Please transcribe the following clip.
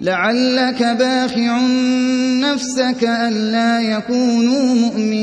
لعلك باخع نفسك ألا يكونوا مؤمنين.